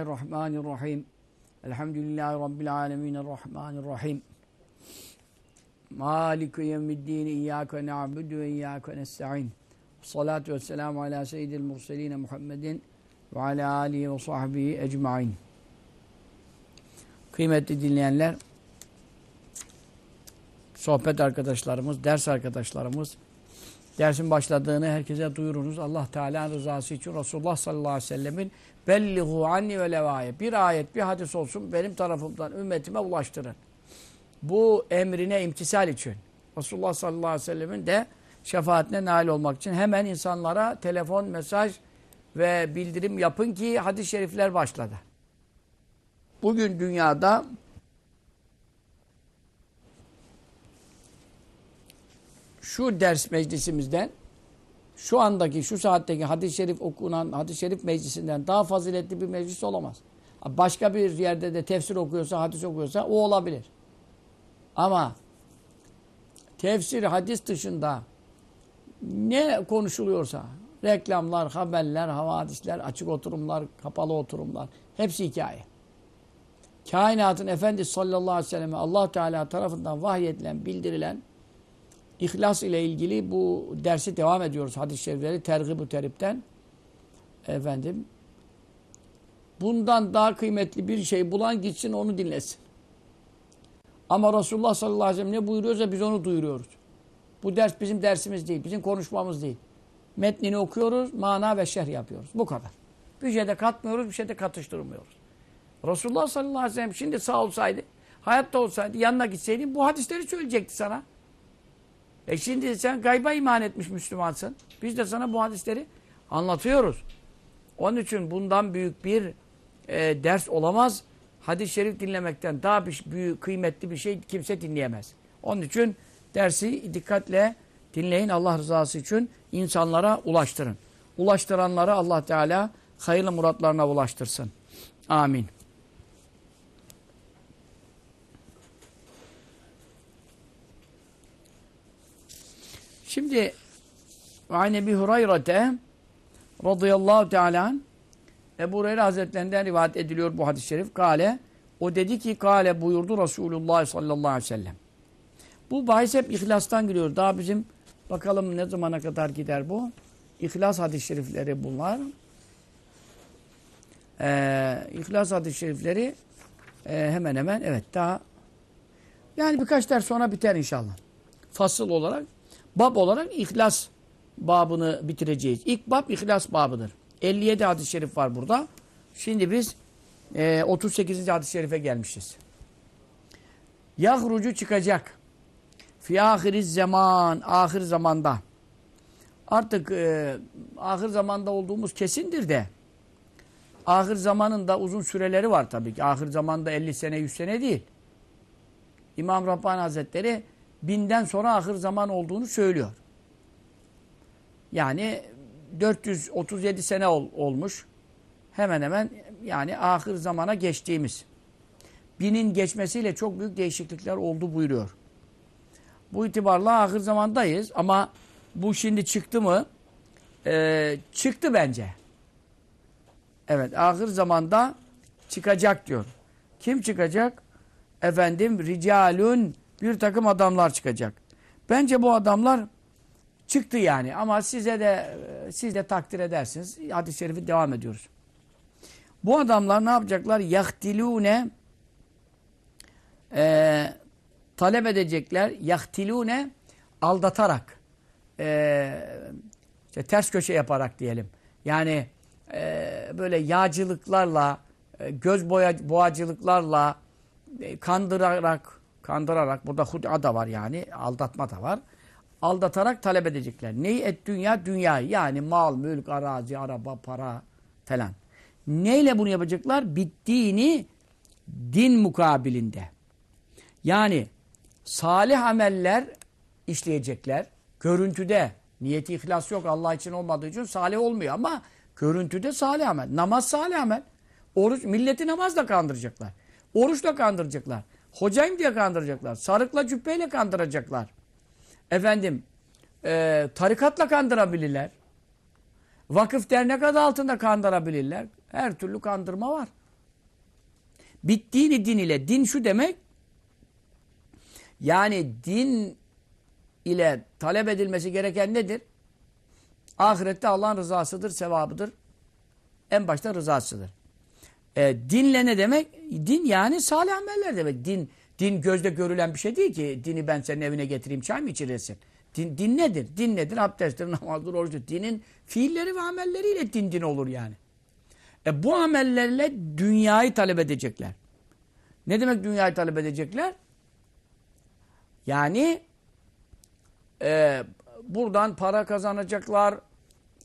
Bismillahirrahmanirrahim. Elhamdülillahi Rabbil alemin. Errahmanirrahim. Maliki yevmiddin. İyyâke na'budu ve iyyâke nesta'in. Salatu vesselamu ala seyyidil murseline Muhammedin ve ala alihi ve sahbihi ecmain. Kıymetli dinleyenler, sohbet arkadaşlarımız, ders arkadaşlarımız, dersin başladığını herkese duyurunuz. Allah Teala rızası için Resulullah sallallahu aleyhi ve sellemin bellihu anni ve levaye. Bir ayet, bir hadis olsun benim tarafımdan ümmetime ulaştırın. Bu emrine imtisal için. Resulullah sallallahu aleyhi ve sellemin de şefaatine nail olmak için hemen insanlara telefon, mesaj ve bildirim yapın ki hadis-i şerifler başladı. Bugün dünyada şu ders meclisimizden şu andaki, şu saatteki hadis-i şerif okunan hadis-i şerif meclisinden daha faziletli bir meclis olamaz. Başka bir yerde de tefsir okuyorsa, hadis okuyorsa o olabilir. Ama tefsir, hadis dışında ne konuşuluyorsa, reklamlar, haberler, havadisler, açık oturumlar, kapalı oturumlar, hepsi hikaye. Kainatın Efendisi sallallahu aleyhi ve selleme allah Teala tarafından vahyedilen, bildirilen İhlas ile ilgili bu dersi devam ediyoruz. Hadis-i şerifleri tergib-ü teripten. Efendim bundan daha kıymetli bir şey bulan gitsin onu dinlesin. Ama Resulullah sallallahu aleyhi ve sellem ne buyuruyorsa biz onu duyuruyoruz. Bu ders bizim dersimiz değil, bizim konuşmamız değil. Metnini okuyoruz, mana ve şerh yapıyoruz. Bu kadar. Bir şey de katmıyoruz, bir şey de katıştırmıyoruz. Resulullah sallallahu aleyhi ve sellem şimdi sağ olsaydı, hayatta olsaydı, yanına gitseydin bu hadisleri söyleyecekti sana. E şimdi sen gayba iman etmiş Müslümansın. Biz de sana bu hadisleri anlatıyoruz. Onun için bundan büyük bir e, ders olamaz. Hadis-i şerif dinlemekten daha bir, büyük, kıymetli bir şey kimse dinleyemez. Onun için dersi dikkatle dinleyin Allah rızası için insanlara ulaştırın. Ulaştıranları Allah Teala hayırlı muratlarına ulaştırsın. Amin. Şimdi An Ebi Hureyre'te radıyallahu teala Ebu Hureyre Hazretlerinden rivayet ediliyor bu hadis-i şerif. Kale, o dedi ki kale buyurdu Resulullah sallallahu aleyhi ve sellem. Bu bahis hep ihlastan giriyor. Daha bizim bakalım ne zamana kadar gider bu. İhlas hadis-i şerifleri bunlar. Ee, İhlas hadis-i şerifleri e, hemen hemen evet daha yani birkaç ders sonra biter inşallah. Fasıl olarak bab olarak İhlas babını bitireceğiz. İlk bab İhlas babıdır. 57 hadis-i şerif var burada. Şimdi biz e, 38. hadis-i şerife gelmişiz. Yahrucu çıkacak. Fi ahiriz zaman. Ahir zamanda. Artık e, ahir zamanda olduğumuz kesindir de ahir zamanın da uzun süreleri var tabii ki. Ahir zamanda 50 sene 100 sene değil. İmam Rabbani Hazretleri binden sonra ahir zaman olduğunu söylüyor. Yani 437 sene ol, olmuş. Hemen hemen yani ahir zamana geçtiğimiz. Binin geçmesiyle çok büyük değişiklikler oldu buyuruyor. Bu itibarla ahir zamandayız ama bu şimdi çıktı mı? Ee, çıktı bence. Evet ahir zamanda çıkacak diyor. Kim çıkacak? Efendim ricalun bir takım adamlar çıkacak. Bence bu adamlar çıktı yani ama size de siz de takdir edersiniz. Hadis-i şerifi devam ediyoruz. Bu adamlar ne yapacaklar? Yahtilune e, talep edecekler. Yahtilune aldatarak e, işte ters köşe yaparak diyelim. Yani e, böyle yağcılıklarla e, göz boya, boğacılıklarla e, kandırarak kandırarak burada hud'a da var yani aldatma da var. Aldatarak talep edecekler. Neyi et dünya? Dünyayı yani mal, mülk, arazi, araba, para falan. Neyle bunu yapacaklar? Bittiğini din mukabilinde. Yani salih ameller işleyecekler. Görüntüde niyeti ihlas yok Allah için olmadığı için salih olmuyor ama görüntüde salih amel. Namaz salih amel. Oruç milleti namazla kandıracaklar. Oruçla kandıracaklar. Hocayım diye kandıracaklar. Sarıkla cübbeyle kandıracaklar. Efendim e, tarikatla kandırabilirler. Vakıf dernek adı altında kandırabilirler. Her türlü kandırma var. Bittiğini din ile. Din şu demek. Yani din ile talep edilmesi gereken nedir? Ahirette Allah'ın rızasıdır, sevabıdır. En başta rızasıdır. E, dinle ne demek? Din yani salih ameller demek. Din din gözde görülen bir şey değil ki. Dini ben senin evine getireyim çay mı içirirsin? Din, din nedir? Din nedir? Abdesttir, namazdır, oruçtur. Dinin fiilleri ve amelleriyle din din olur yani. E, bu amellerle dünyayı talep edecekler. Ne demek dünyayı talep edecekler? Yani e, buradan para kazanacaklar.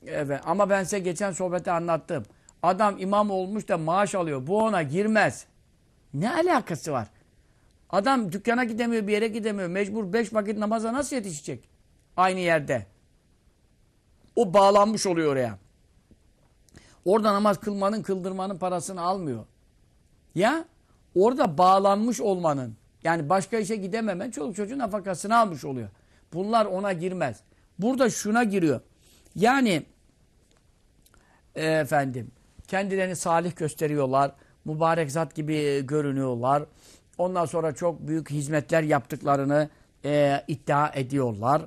Evet, ama ben size geçen sohbette anlattım. Adam imam olmuş da maaş alıyor. Bu ona girmez. Ne alakası var? Adam dükkana gidemiyor, bir yere gidemiyor. Mecbur beş vakit namaza nasıl yetişecek? Aynı yerde. O bağlanmış oluyor oraya. Orada namaz kılmanın, kıldırmanın parasını almıyor. Ya orada bağlanmış olmanın, yani başka işe gidememen çoluk çocuğun nafakasını almış oluyor. Bunlar ona girmez. Burada şuna giriyor. Yani e, efendim kendilerini salih gösteriyorlar. Mübarek zat gibi görünüyorlar. Ondan sonra çok büyük hizmetler yaptıklarını e, iddia ediyorlar.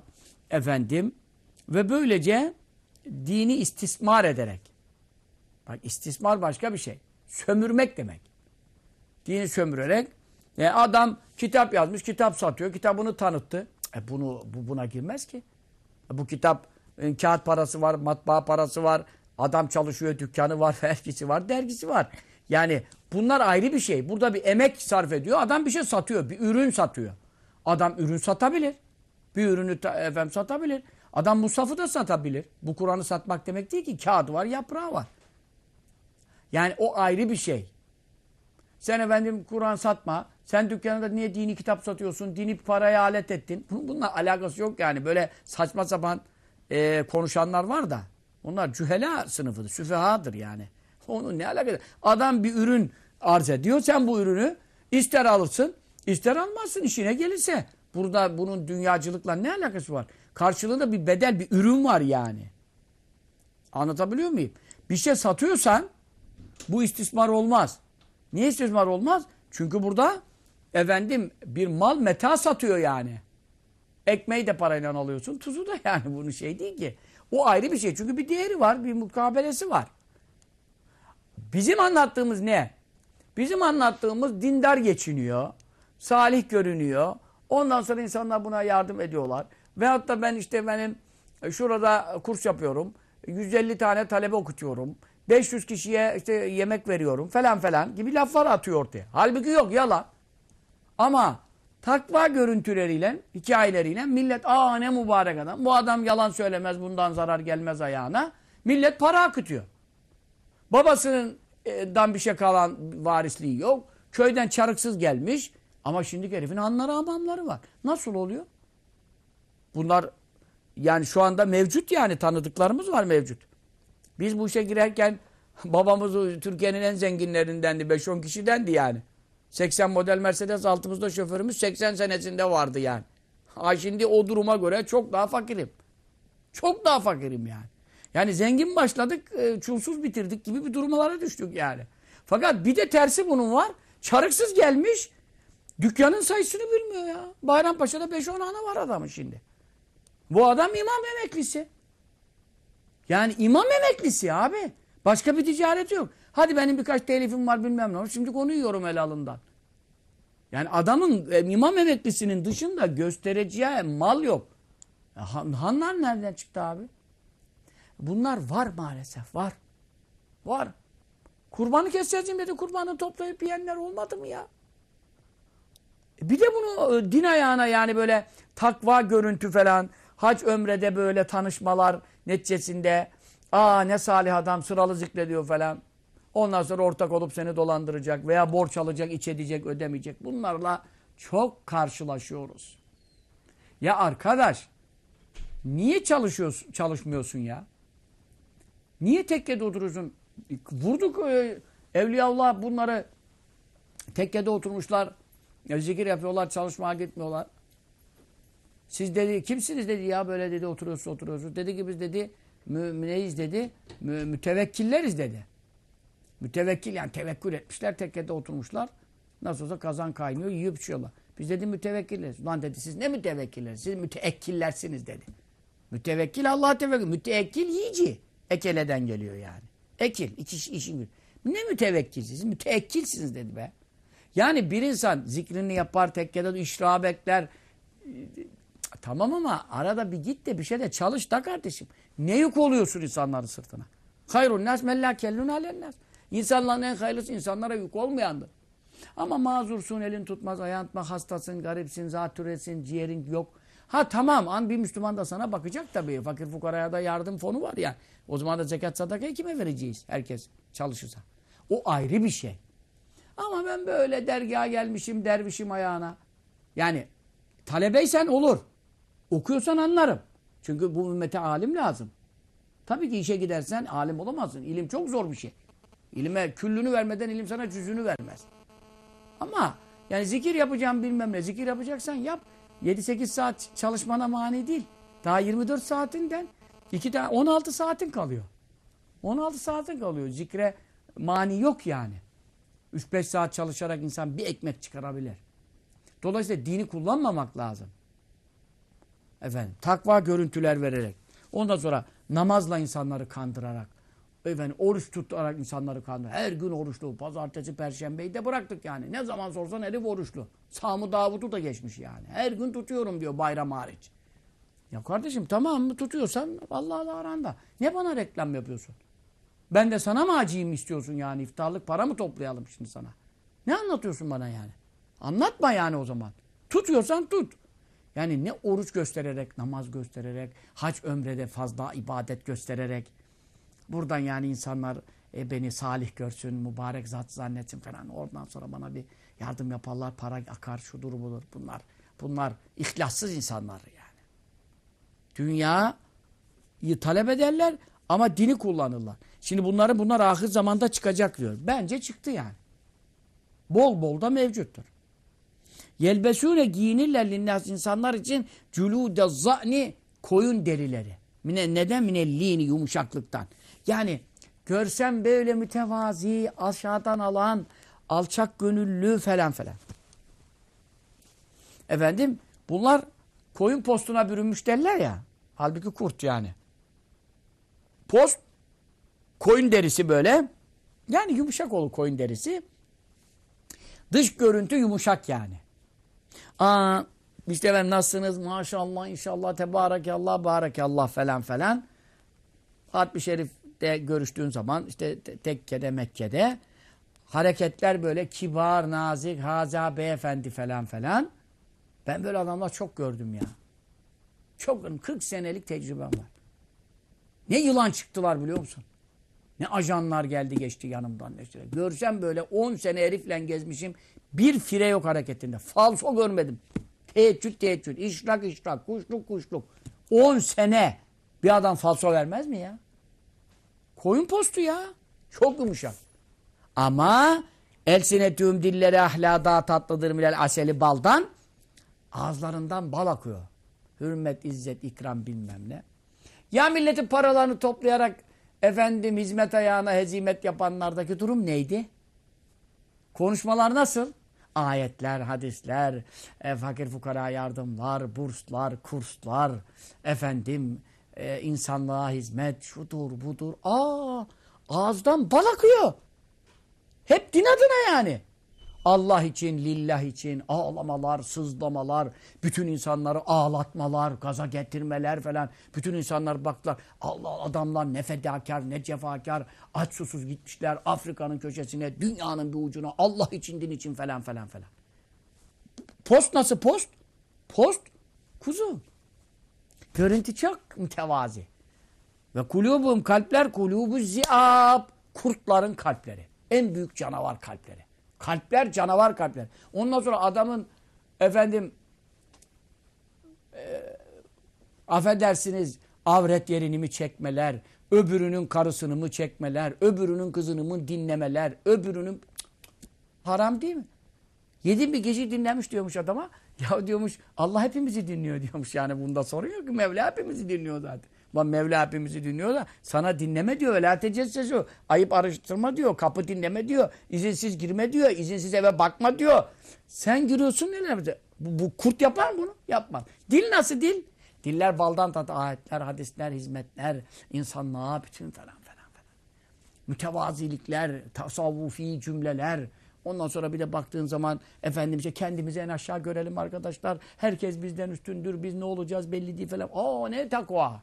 Efendim ve böylece dini istismar ederek bak istismar başka bir şey. Sömürmek demek. Dini sömürerek e, adam kitap yazmış, kitap satıyor, kitabını tanıttı. E bunu bu buna girmez ki. E, bu kitap e, kağıt parası var, matbaa parası var, adam çalışıyor, dükkanı var, vergisi var, dergisi var. Yani bunlar ayrı bir şey. Burada bir emek sarf ediyor. Adam bir şey satıyor, bir ürün satıyor. Adam ürün satabilir. Bir ürünü efendim satabilir. Adam Musaf'ı da satabilir. Bu Kur'an'ı satmak demek değil ki. Kağıdı var, yaprağı var. Yani o ayrı bir şey. Sen efendim Kur'an satma. Sen dükkanında niye dini kitap satıyorsun? Dini paraya alet ettin. Bununla alakası yok yani. Böyle saçma sapan e, konuşanlar var da. Onlar cühela sınıfıdır. Süfehadır yani. Onun ne alakası? Adam bir ürün arz ediyor. Sen bu ürünü ister alırsın, ister almazsın işine gelirse. Burada bunun dünyacılıkla ne alakası var? Karşılığında bir bedel, bir ürün var yani. Anlatabiliyor muyum? Bir şey satıyorsan bu istismar olmaz. Niye istismar olmaz? Çünkü burada efendim bir mal meta satıyor yani. Ekmeği de parayla alıyorsun. Tuzu da yani bunun şey değil ki. O ayrı bir şey. Çünkü bir değeri var. Bir mukabelesi var. Bizim anlattığımız ne? Bizim anlattığımız dindar geçiniyor. Salih görünüyor. Ondan sonra insanlar buna yardım ediyorlar. Veyahut da ben işte benim şurada kurs yapıyorum. 150 tane talebe okutuyorum. 500 kişiye işte yemek veriyorum falan falan gibi laflar atıyor ortaya. Halbuki yok yalan. Ama takva görüntüleriyle, hikayeleriyle millet aa ne mübarek adam. Bu adam yalan söylemez bundan zarar gelmez ayağına. Millet para akıtıyor. Babasından bir şey kalan varisliği yok. Köyden çarıksız gelmiş. Ama şimdi herifin hanları amamları var. Nasıl oluyor? Bunlar yani şu anda mevcut yani tanıdıklarımız var mevcut. Biz bu işe girerken babamız Türkiye'nin en zenginlerindendi. 5-10 kişidendi yani. 80 model Mercedes altımızda şoförümüz 80 senesinde vardı yani. Ha şimdi o duruma göre çok daha fakirim. Çok daha fakirim yani. Yani zengin başladık, e, çulsuz bitirdik gibi bir durumlara düştük yani. Fakat bir de tersi bunun var. Çarıksız gelmiş, dükkanın sayısını bilmiyor ya. Bayrampaşa'da 5-10 ana var adamın şimdi. Bu adam imam emeklisi. Yani imam emeklisi abi. Başka bir ticareti yok. Hadi benim birkaç telifim var bilmem ne. Şimdi konuyu yiyorum el alından. Yani adamın e, imam emeklisinin dışında göstereceği mal yok. Han, hanlar nereden çıktı abi? Bunlar var maalesef var. Var. Kurbanı keseceğim dedi kurbanı toplayıp yiyenler olmadı mı ya? E, bir de bunu e, din ayağına yani böyle takva görüntü falan hac ömrede böyle tanışmalar neticesinde aa ne salih adam sıralı zikrediyor falan. Ondan sonra ortak olup seni dolandıracak veya borç alacak, iç edecek, ödemeyecek. Bunlarla çok karşılaşıyoruz. Ya arkadaş niye çalışıyorsun, çalışmıyorsun ya? Niye tekkede oturuyorsun? Vurduk e, Evliyaullah bunları tekkede oturmuşlar. Zikir yapıyorlar, çalışmaya gitmiyorlar. Siz dedi, kimsiniz dedi ya böyle dedi oturuyorsunuz oturuyorsunuz. Dedi ki biz dedi mümineyiz dedi, mü mütevekkilleriz dedi. Mütevekkil yani tevekkül etmişler. Tekkede oturmuşlar. Nasıl olsa kazan kaynıyor, yiyor içiyorlar. Biz dedi mütevekkilleriz. Ulan dedi siz ne mütevekkilleriz? Siz müteekkillersiniz dedi. Mütevekkil Allah'a tevekkül. Müteekkil yiyici. Ekeleden geliyor yani. Ekil. İki, işin bir. Ne mütevekkilsiniz? Müteekkilsiniz dedi be. Yani bir insan zikrini yapar, tekkede işra bekler. Tamam ama arada bir git de bir şey de çalış da kardeşim. Ne yük oluyorsun insanların sırtına? Hayrun nas mellâ kellun alennas. İnsanların en hayırlısı insanlara yük olmayandır. Ama mazursun, elin tutmaz, ayağın hastasın, garipsin, zatüresin, ciğerin yok. Ha tamam, an bir Müslüman da sana bakacak tabii. Fakir fukaraya da yardım fonu var ya. O zaman da zekat sadakayı kime vereceğiz? Herkes çalışırsa. O ayrı bir şey. Ama ben böyle dergaha gelmişim, dervişim ayağına. Yani talebeysen olur. Okuyorsan anlarım. Çünkü bu ümmete alim lazım. Tabii ki işe gidersen alim olamazsın. İlim çok zor bir şey. İlime küllünü vermeden ilim sana cüzünü vermez. Ama yani zikir yapacağım bilmem ne. Zikir yapacaksan yap. 7-8 saat çalışmana mani değil. Daha 24 saatinden 2 tane 16 saatin kalıyor. 16 saatin kalıyor. Zikre mani yok yani. 3-5 saat çalışarak insan bir ekmek çıkarabilir. Dolayısıyla dini kullanmamak lazım. Efendim takva görüntüler vererek. Ondan sonra namazla insanları kandırarak. Efendim oruç tutarak insanları kandırarak. Her gün oruçlu. Pazartesi, perşembeyi de bıraktık yani. Ne zaman sorsan herif oruçlu. Samı Davud'u da geçmiş yani. Her gün tutuyorum diyor bayram hariç. Ya kardeşim tamam mı tutuyorsan Allah'la aranda. Ne bana reklam yapıyorsun? Ben de sana mı acıyım istiyorsun yani? iftarlık para mı toplayalım şimdi sana? Ne anlatıyorsun bana yani? Anlatma yani o zaman. Tutuyorsan tut. Yani ne oruç göstererek, namaz göstererek, hac ömrede fazla ibadet göstererek. Buradan yani insanlar e, beni salih görsün, mübarek zat zannetsin falan. Oradan sonra bana bir yardım yaparlar, para akar, şudur budur. Bunlar bunlar ihlassız insanlar yani. Dünyayı talep ederler ama dini kullanırlar. Şimdi bunları bunlar ahir zamanda çıkacak diyor. Bence çıktı yani. Bol bol da mevcuttur. Yelbesûne giyinirler linnas insanlar için cülûde za'ni koyun derileri. Mine, neden? Minellini yumuşaklıktan. Yani görsem böyle mütevazi, aşağıdan alan, alçak gönüllü falan falan. Efendim bunlar koyun postuna bürünmüş derler ya. Halbuki kurt yani. Post koyun derisi böyle. Yani yumuşak olur koyun derisi. Dış görüntü yumuşak yani. Aa, işte ben nasılsınız? Maşallah, inşallah, tebarekallah, barekallah falan falan. Hatmi Şerif'te görüştüğün zaman işte tekkede, Mekke'de hareketler böyle kibar, nazik, haza, beyefendi falan falan. Ben böyle adamlar çok gördüm ya. Çok 40 senelik tecrübem var. Ne yılan çıktılar biliyor musun? Ne ajanlar geldi geçti yanımdan. Işte. Görsem böyle 10 sene herifle gezmişim. Bir fire yok hareketinde. Falso görmedim. Teheccüd teheccüd. İşrak işrak. Kuşluk kuşluk. 10 sene bir adam falso vermez mi ya? Koyun postu ya. Çok yumuşak. Ama elsinetüm dilleri ahlada tatlıdır milel aseli baldan. Ağızlarından bal akıyor. Hürmet, izzet, ikram bilmem ne. Ya milletin paralarını toplayarak efendim hizmet ayağına hezimet yapanlardaki durum neydi? Konuşmalar nasıl? Ayetler, hadisler, e, fakir fukara yardımlar, burslar, kurslar, efendim e, insanlığa hizmet, şudur budur. Aa, ağızdan bal akıyor. Hep din adına yani. Allah için, lillah için ağlamalar, sızlamalar, bütün insanları ağlatmalar, gaza getirmeler falan. Bütün insanlar baktılar. Allah adamlar ne fedakar, ne cefakar, aç susuz gitmişler Afrika'nın köşesine, dünyanın bir ucuna, Allah için, din için falan falan falan. Post nasıl post? Post kuzu. Görüntü çok mütevazi. Ve kulubum kalpler kulubu ziyab. Kurtların kalpleri. En büyük canavar kalpleri. Kalpler canavar kalpler. Ondan sonra adamın efendim e, affedersiniz avret yerini mi çekmeler, öbürünün karısını mı çekmeler, öbürünün kızını mı dinlemeler, öbürünün haram değil mi? Yedi bir gece dinlemiş diyormuş adama. Ya diyormuş Allah hepimizi dinliyor diyormuş yani bunda sorun yok ki Mevla hepimizi dinliyor zaten. Ulan Mevla hepimizi dinliyor da sana dinleme diyor. La tecessesu. Ayıp araştırma diyor. Kapı dinleme diyor. izinsiz girme diyor. izinsiz eve bakma diyor. Sen giriyorsun neler? Bu, bu kurt yapar mı bunu? Yapmaz. Dil nasıl dil? Diller baldan tat ayetler, hadisler, hizmetler, insanlığa bütün falan falan falan. Mütevazilikler, tasavvufi cümleler. Ondan sonra bir de baktığın zaman Efendimiz'e kendimizi en aşağı görelim arkadaşlar. Herkes bizden üstündür. Biz ne olacağız belli değil falan. Aa ne takva.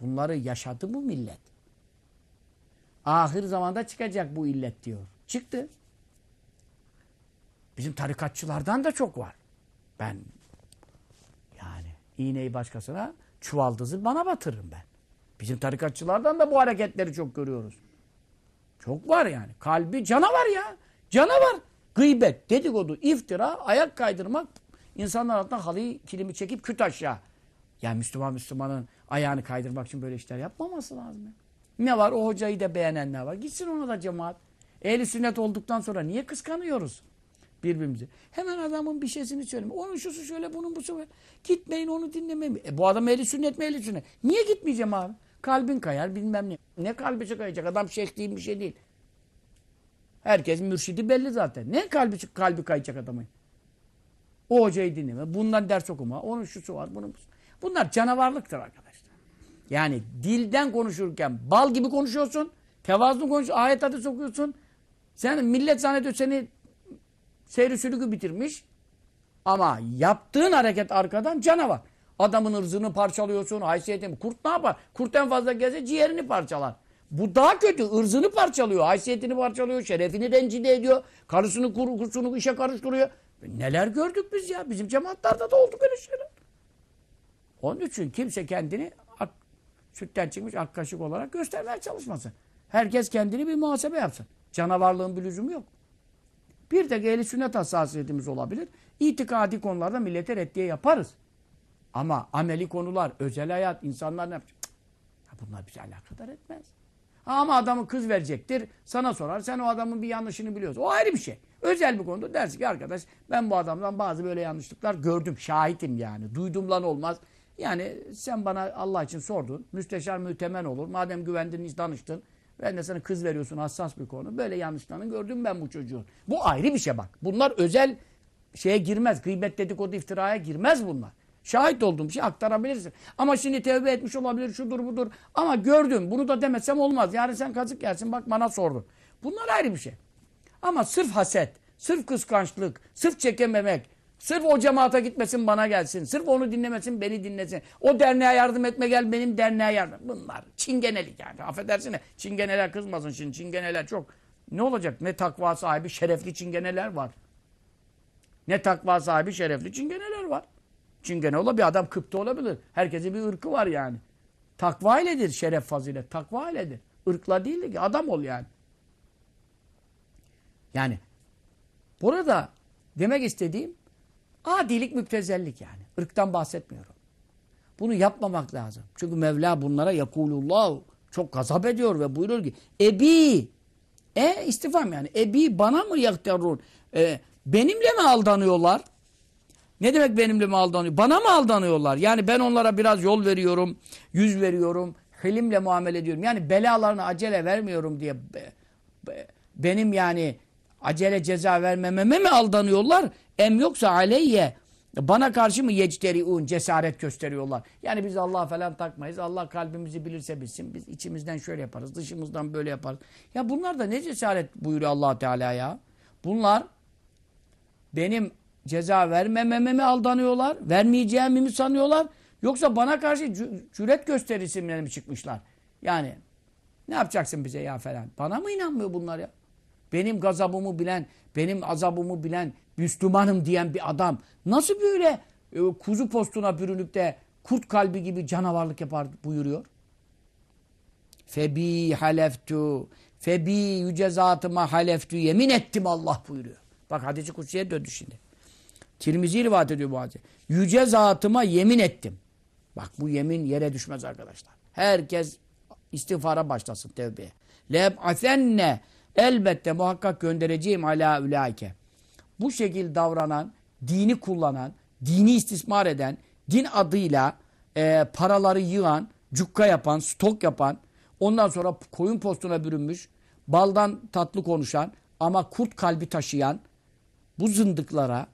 Bunları yaşadı bu millet. Ahir zamanda çıkacak bu illet diyor. Çıktı. Bizim tarikatçılardan da çok var. Ben yani iğneyi başkasına çuvaldızı bana batırırım ben. Bizim tarikatçılardan da bu hareketleri çok görüyoruz. Çok var yani. Kalbi canavar ya. Canavar. Gıybet, dedikodu, iftira, ayak kaydırmak, insanlar altından halıyı, kilimi çekip küt aşağı. Yani Müslüman Müslümanın ayağını kaydırmak için böyle işler yapmaması lazım. Ya. Ne var? O hocayı da beğenenler var. Gitsin ona da cemaat. Ehli sünnet olduktan sonra niye kıskanıyoruz birbirimizi? Hemen adamın bir şeysini söyleme. Onun şusu şöyle, bunun busu böyle. Gitmeyin onu dinlemeyin. E, bu adam ehli sünnet mi ehli sünnet? Niye gitmeyeceğim abi? Kalbin kayar bilmem ne. Ne kalbi kayacak? Adam şeyh değil bir şey değil. Herkes mürşidi belli zaten. Ne kalbi kalbi kayacak adamın? O hocayı dinleme. Bundan ders okuma. Onun şusu var. Bunun. Bunlar canavarlıktır arkadaşlar. Yani dilden konuşurken bal gibi konuşuyorsun. Tevazu konuş, ayet adı sokuyorsun. Sen millet zannediyor seni seyri sülükü bitirmiş. Ama yaptığın hareket arkadan canavar. Adamın ırzını parçalıyorsun, haysiyetini. Kurt ne yapar? Kurt en fazla geze ciğerini parçalar. Bu daha kötü. ırzını parçalıyor, haysiyetini parçalıyor, şerefini rencide ediyor. Karısını, kurusunu işe karıştırıyor. Neler gördük biz ya? Bizim cemaatlerde de oldu böyle şeyler. Onun için kimse kendini ak, sütten çıkmış ak kaşık olarak göstermeye çalışmasın. Herkes kendini bir muhasebe yapsın. Canavarlığın bir lüzumu yok. Bir tek ehli sünnet hassasiyetimiz olabilir. İtikadi konularda millete reddiye yaparız. Ama ameli konular, özel hayat, insanlar ne yapacak? Ya bunlar bize alakadar etmez. Ama adamı kız verecektir. Sana sorar. Sen o adamın bir yanlışını biliyorsun. O ayrı bir şey. Özel bir konuda dersin ki arkadaş ben bu adamdan bazı böyle yanlışlıklar gördüm. Şahitim yani. Duydum lan olmaz. Yani sen bana Allah için sordun. Müsteşar mütemen olur. Madem güvendin, danıştın. Ben de sana kız veriyorsun hassas bir konu. Böyle yanlışlarını gördüm ben bu çocuğun. Bu ayrı bir şey bak. Bunlar özel şeye girmez. Gıybet dedikodu iftiraya girmez bunlar. Şahit olduğum şey aktarabilirsin. Ama şimdi tevbe etmiş olabilir, şudur budur. Ama gördüm, bunu da demesem olmaz. Yarın sen kazık gelsin, bak bana sordun. Bunlar ayrı bir şey. Ama sırf haset, sırf kıskançlık, sırf çekememek, sırf o cemaate gitmesin bana gelsin, sırf onu dinlemesin beni dinlesin. O derneğe yardım etme gel benim derneğe yardım. Bunlar çingenelik yani. Affedersin çingeneler kızmasın şimdi. Çingeneler çok. Ne olacak? Ne takva sahibi şerefli çingeneler var. Ne takva sahibi şerefli çingeneler var. Çingene ola bir adam Kıpta olabilir. Herkesin bir ırkı var yani. Takva iledir şeref fazilet. Takva iledir. Irkla değil ki adam ol yani. Yani burada demek istediğim adilik müptezellik yani. Irktan bahsetmiyorum. Bunu yapmamak lazım. Çünkü Mevla bunlara yakulullah çok gazap ediyor ve buyuruyor ki Ebi e istifam yani. Ebi bana mı yakterun? E, benimle mi aldanıyorlar? Ne demek benimle mi aldanıyor? Bana mı aldanıyorlar? Yani ben onlara biraz yol veriyorum, yüz veriyorum, hilimle muamele ediyorum. Yani belalarını acele vermiyorum diye benim yani acele ceza vermememe mi aldanıyorlar? Em yoksa aleyye bana karşı mı yecteriun cesaret gösteriyorlar? Yani biz Allah falan takmayız. Allah kalbimizi bilirse bilsin. Biz içimizden şöyle yaparız, dışımızdan böyle yaparız. Ya bunlar da ne cesaret buyuruyor Allah Teala ya? Bunlar benim ceza vermememe mi aldanıyorlar? Vermeyeceğimi mi sanıyorlar? Yoksa bana karşı cüret gösterisine mi çıkmışlar? Yani ne yapacaksın bize ya falan? Bana mı inanmıyor bunlar ya? Benim gazabımı bilen, benim azabımı bilen, Müslümanım diyen bir adam nasıl böyle e, kuzu postuna bürünüp de kurt kalbi gibi canavarlık yapar buyuruyor? Febi haleftu febi yüce zatıma haleftu yemin ettim Allah buyuruyor. Bak hadisi kutsiye döndü şimdi. Tirmizi rivayet ediyor bu hadisi. Yüce zatıma yemin ettim. Bak bu yemin yere düşmez arkadaşlar. Herkes istiğfara başlasın tevbeye. Leb'asenne elbette muhakkak göndereceğim ala ulaike. Bu şekil davranan, dini kullanan, dini istismar eden, din adıyla e, paraları yığan, cukka yapan, stok yapan, ondan sonra koyun postuna bürünmüş, baldan tatlı konuşan ama kurt kalbi taşıyan bu zındıklara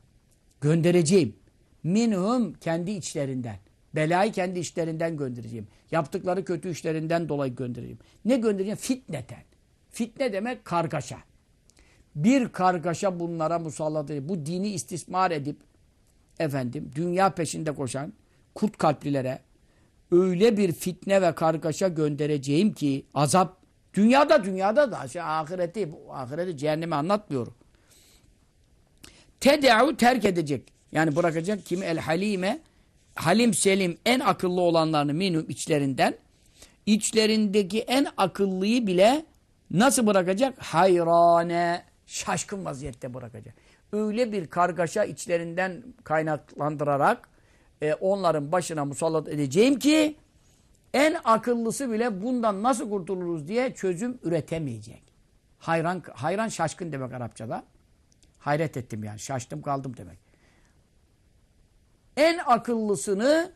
göndereceğim. Minhum kendi içlerinden. Belayı kendi işlerinden göndereceğim. Yaptıkları kötü işlerinden dolayı göndereceğim. Ne göndereceğim? Fitneten. Fitne demek kargaşa. Bir kargaşa bunlara musallat edip, bu dini istismar edip, efendim, dünya peşinde koşan kurt kalplilere öyle bir fitne ve kargaşa göndereceğim ki azap dünyada dünyada da şey, ahireti ahireti cehennemi anlatmıyorum. Tede'u terk edecek. Yani bırakacak kimi el halime halim selim en akıllı olanlarını minum içlerinden içlerindeki en akıllıyı bile nasıl bırakacak? Hayrane şaşkın vaziyette bırakacak. Öyle bir kargaşa içlerinden kaynaklandırarak e, onların başına musallat edeceğim ki en akıllısı bile bundan nasıl kurtuluruz diye çözüm üretemeyecek. Hayran, hayran şaşkın demek Arapçada. Hayret ettim yani. Şaştım kaldım demek. En akıllısını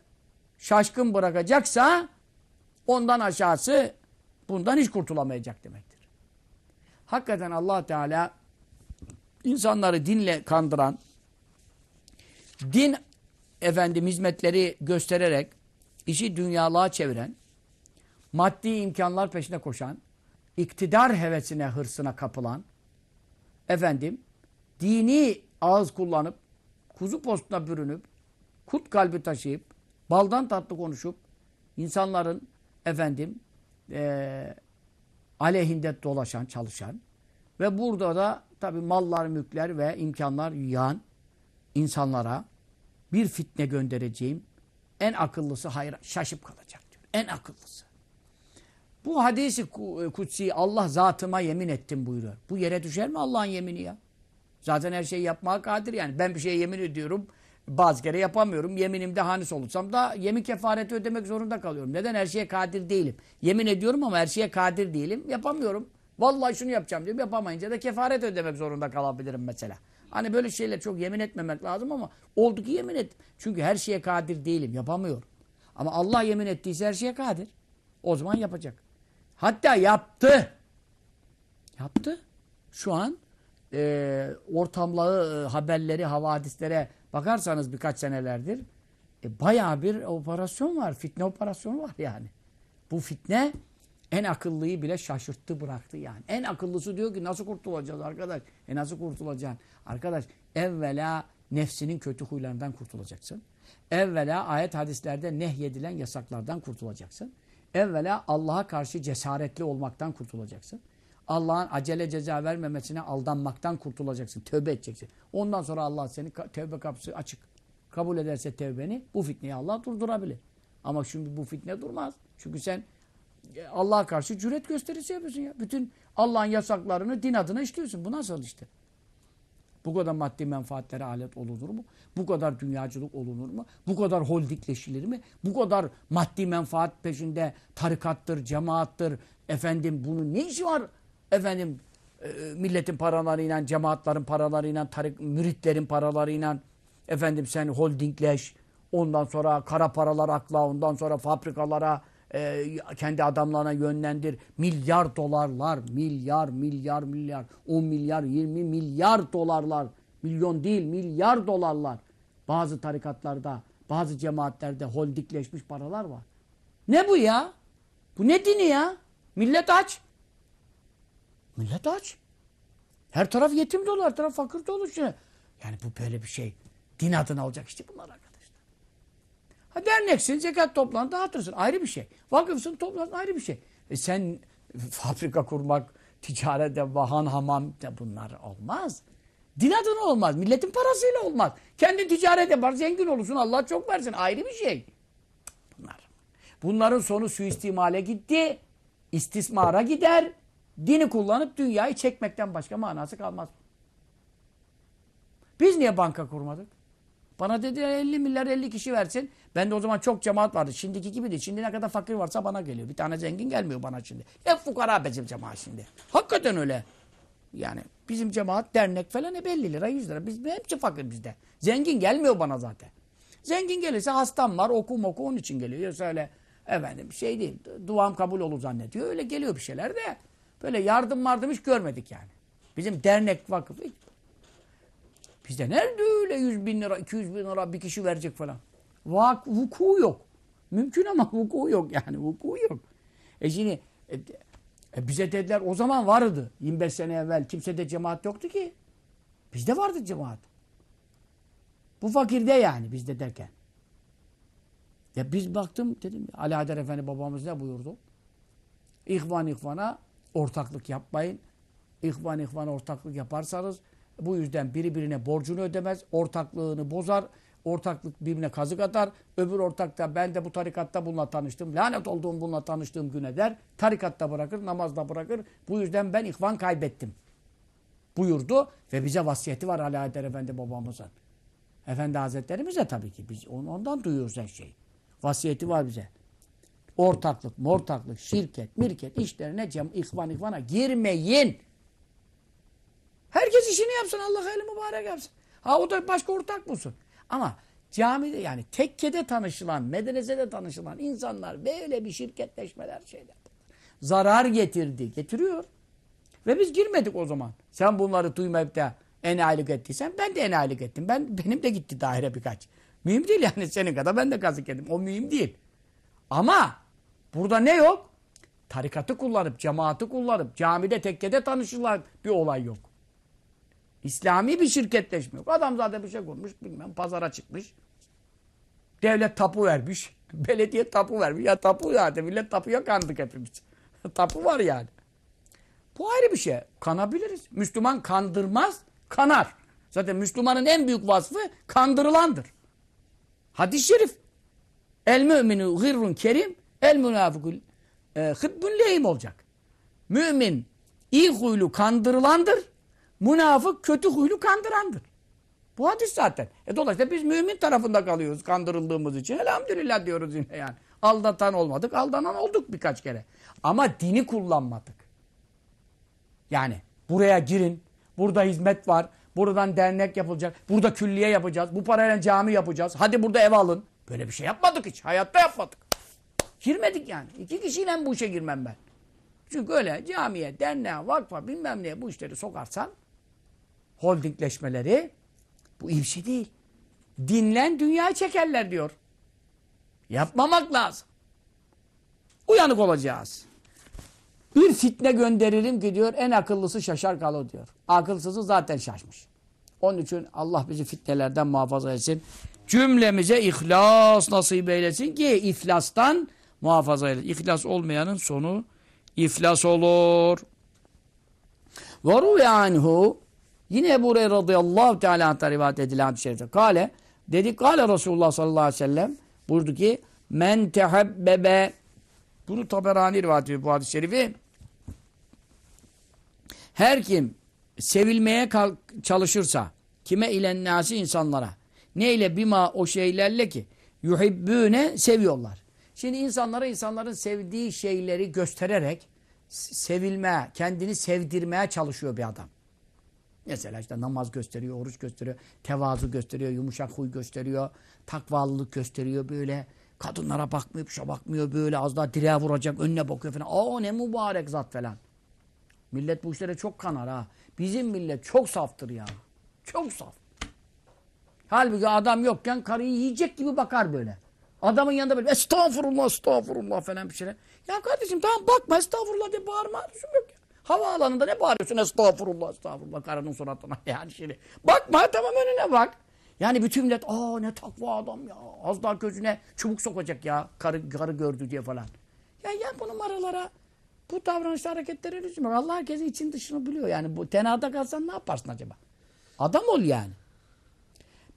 şaşkın bırakacaksa ondan aşağısı bundan hiç kurtulamayacak demektir. Hakikaten allah Teala insanları dinle kandıran, din efendim hizmetleri göstererek işi dünyalığa çeviren, maddi imkanlar peşine koşan, iktidar hevesine, hırsına kapılan, efendim, dini ağız kullanıp, kuzu postuna bürünüp, kut kalbi taşıyıp, baldan tatlı konuşup, insanların efendim, e, aleyhinde dolaşan, çalışan ve burada da tabi mallar, mülkler ve imkanlar yığan insanlara bir fitne göndereceğim. En akıllısı hayır, şaşıp kalacak diyor. En akıllısı. Bu hadisi e, kutsi Allah zatıma yemin ettim buyuruyor. Bu yere düşer mi Allah'ın yemini ya? Zaten her şeyi yapmaya kadir yani. Ben bir şeye yemin ediyorum. Bazı kere yapamıyorum. Yeminimde hanis olursam da yemin kefareti ödemek zorunda kalıyorum. Neden? Her şeye kadir değilim. Yemin ediyorum ama her şeye kadir değilim. Yapamıyorum. Vallahi şunu yapacağım diyorum. Yapamayınca da kefaret ödemek zorunda kalabilirim mesela. Hani böyle şeyler çok yemin etmemek lazım ama oldu ki yemin et. Çünkü her şeye kadir değilim. Yapamıyorum. Ama Allah yemin ettiyse her şeye kadir. O zaman yapacak. Hatta yaptı. Yaptı. Şu an e, ortamları, e, haberleri, havadislere bakarsanız birkaç senelerdir e, bayağı bir operasyon var. Fitne operasyonu var yani. Bu fitne en akıllıyı bile şaşırttı bıraktı yani. En akıllısı diyor ki nasıl kurtulacağız arkadaş? E nasıl kurtulacaksın? Arkadaş evvela nefsinin kötü huylarından kurtulacaksın. Evvela ayet hadislerde nehyedilen yasaklardan kurtulacaksın. Evvela Allah'a karşı cesaretli olmaktan kurtulacaksın. Allah'ın acele ceza vermemesine aldanmaktan kurtulacaksın. Tövbe edeceksin. Ondan sonra Allah seni tövbe kapısı açık. Kabul ederse tövbeni bu fitneyi Allah durdurabilir. Ama şimdi bu fitne durmaz. Çünkü sen e, Allah'a karşı cüret gösterisi yapıyorsun ya. Bütün Allah'ın yasaklarını din adına işliyorsun. Bu nasıl işte? Bu kadar maddi menfaatlere alet olunur mu? Bu kadar dünyacılık olunur mu? Bu kadar holdikleşilir mi? Bu kadar maddi menfaat peşinde tarikattır, cemaattır. Efendim bunun ne işi var? Efendim e, milletin paralarıyla, cemaatlerin paralarıyla, tarik, müritlerin paralarıyla efendim sen holdingleş. Ondan sonra kara paralar akla, ondan sonra fabrikalara, e, kendi adamlarına yönlendir. Milyar dolarlar, milyar, milyar, milyar, 10 milyar, 20 milyar dolarlar, milyon değil, milyar dolarlar. Bazı tarikatlarda, bazı cemaatlerde holdikleşmiş paralar var. Ne bu ya? Bu ne dini ya? Millet aç. Millet aç. Her taraf yetim dolu, her taraf fakir dolu. Yani bu böyle bir şey. Din adına olacak işte bunlar Ha derneksin, zekat toplan, dağıtırsın. Ayrı bir şey. Vakıfsın, toplarsın ayrı bir şey. E sen fabrika kurmak, ticarete, vahan, hamam de bunlar olmaz. Din adına olmaz. Milletin parasıyla olmaz. Kendi ticaret yapar, zengin olursun. Allah çok versin. Ayrı bir şey. Bunlar. Bunların sonu suistimale gitti. istismara gider. Dini kullanıp dünyayı çekmekten başka manası kalmaz. Biz niye banka kurmadık? Bana dediler 50 milyar 50 kişi versin. Ben de o zaman çok cemaat vardı. Şimdiki gibi değil. Şimdi ne kadar fakir varsa bana geliyor. Bir tane zengin gelmiyor bana şimdi. Hep fukara bizim cemaat şimdi. Hakikaten öyle. Yani bizim cemaat dernek falan hep 50 lira 100 lira. Biz hepsi fakir bizde. Zengin gelmiyor bana zaten. Zengin gelirse hastam var oku moku onun için geliyor. Yoksa öyle efendim şey değil, duam kabul olur zannediyor. Öyle geliyor bir şeyler de böyle yardım vardım hiç görmedik yani. Bizim dernek vakıf hiç. Bizde nerede öyle 100 bin lira, 200 bin lira bir kişi verecek falan. Vak, vuku yok. Mümkün ama vuku yok yani. Vuku yok. E şimdi e, e bize dediler o zaman vardı. 25 sene evvel kimse de cemaat yoktu ki. Bizde vardı cemaat. Bu fakirde yani bizde derken. Ya biz baktım dedim Ali Haydar Efendi babamız ne buyurdu? İhvan ihvana ortaklık yapmayın. İhvan ihvana ortaklık yaparsanız bu yüzden biri birine borcunu ödemez, ortaklığını bozar, ortaklık birbirine kazık atar. Öbür ortak da ben de bu tarikatta bununla tanıştım. Lanet olduğum bununla tanıştığım güne der. Tarikatta bırakır, namazda bırakır. Bu yüzden ben ihvan kaybettim. Buyurdu ve bize vasiyeti var Ali Haydar Efendi babamızın. Efendi Hazretlerimize tabii ki. Biz ondan duyuyoruz her şeyi. Vasiyeti var bize. Ortaklık, mortaklık, şirket, mirket işlerine cem, ihvan ihvana girmeyin. Herkes işini yapsın. Allah hayırlı mübarek yapsın. Ha o da başka ortak bulsun. Ama camide yani tekkede tanışılan, medresede tanışılan insanlar böyle bir şirketleşmeler şeyler. Zarar getirdi. Getiriyor. Ve biz girmedik o zaman. Sen bunları duymayıp da enayilik ettiysen ben de enayilik ettim. Ben Benim de gitti daire birkaç. Mühim değil yani senin kadar ben de kazık ettim. O mühim değil. Ama burada ne yok? Tarikatı kullanıp, cemaati kullanıp, camide tekkede tanışılan bir olay yok. İslami bir şirketleşme yok. Adam zaten bir şey kurmuş, bilmem pazara çıkmış. Devlet tapu vermiş. Belediye tapu vermiş. Ya tapu zaten. Millet tapuya kandık hepimiz. tapu var yani. Bu ayrı bir şey. Kanabiliriz. Müslüman kandırmaz, kanar. Zaten Müslümanın en büyük vasfı kandırılandır. Hadis-i şerif. El müminu gırrun kerim, el münafıkul e, hıbbun lehim olacak. Mümin iyi huylu kandırılandır. Münafık kötü huylu kandırandır. Bu hadis zaten. E dolayısıyla biz mümin tarafında kalıyoruz kandırıldığımız için. Elhamdülillah diyoruz yine yani. Aldatan olmadık, aldanan olduk birkaç kere. Ama dini kullanmadık. Yani buraya girin, burada hizmet var, buradan dernek yapılacak, burada külliye yapacağız, bu parayla cami yapacağız, hadi burada ev alın. Böyle bir şey yapmadık hiç, hayatta yapmadık. Girmedik yani. İki kişiyle bu işe girmem ben. Çünkü öyle camiye, derneğe, vakfa bilmem neye bu işleri sokarsan holdingleşmeleri bu iyi bir şey değil. Dinlen dünyayı çekerler diyor. Yapmamak lazım. Uyanık olacağız. Bir fitne gönderirim ki diyor en akıllısı şaşar kalır diyor. Akılsızı zaten şaşmış. Onun için Allah bizi fitnelerden muhafaza etsin. Cümlemize ihlas nasip eylesin ki iflastan muhafaza eylesin. İhlas olmayanın sonu iflas olur. Ve ruve anhu yine Ebu Hureyre radıyallahu teala rivayet edilen hadis-i. Kale dedi kale Resulullah sallallahu aleyhi ve sellem buyurdu ki men tehabbebe bunu Taberani rivayet ediyor bu hadis-i şerifi. Her kim sevilmeye çalışırsa kime ile nasi insanlara ne ile bima o şeylerle ki yuhibbüne seviyorlar. Şimdi insanlara insanların sevdiği şeyleri göstererek sevilmeye, kendini sevdirmeye çalışıyor bir adam. Mesela işte namaz gösteriyor, oruç gösteriyor, tevazu gösteriyor, yumuşak huy gösteriyor, takvalılık gösteriyor böyle. Kadınlara bakmıyor, bir şey bakmıyor böyle az daha direğe vuracak, önüne bakıyor falan. Aa ne mübarek zat falan. Millet bu işlere çok kanar ha. Bizim millet çok saftır ya. Çok saf. Halbuki adam yokken karıyı yiyecek gibi bakar böyle. Adamın yanında böyle estağfurullah estağfurullah falan bir şeyler. Ya kardeşim tamam bakma estağfurullah diye bağırma. Yok ya. Havaalanında ne bağırıyorsun estağfurullah estağfurullah karının suratına yani şimdi. Bakma tamam önüne bak. Yani bütün millet aa ne takva adam ya. Az daha gözüne çubuk sokacak ya karı, karı gördü diye falan. Ya ya bu numaralara bu davranış hareketleri lüzum yok. Allah herkesin için dışını biliyor. Yani bu tenada kalsan ne yaparsın acaba? Adam ol yani.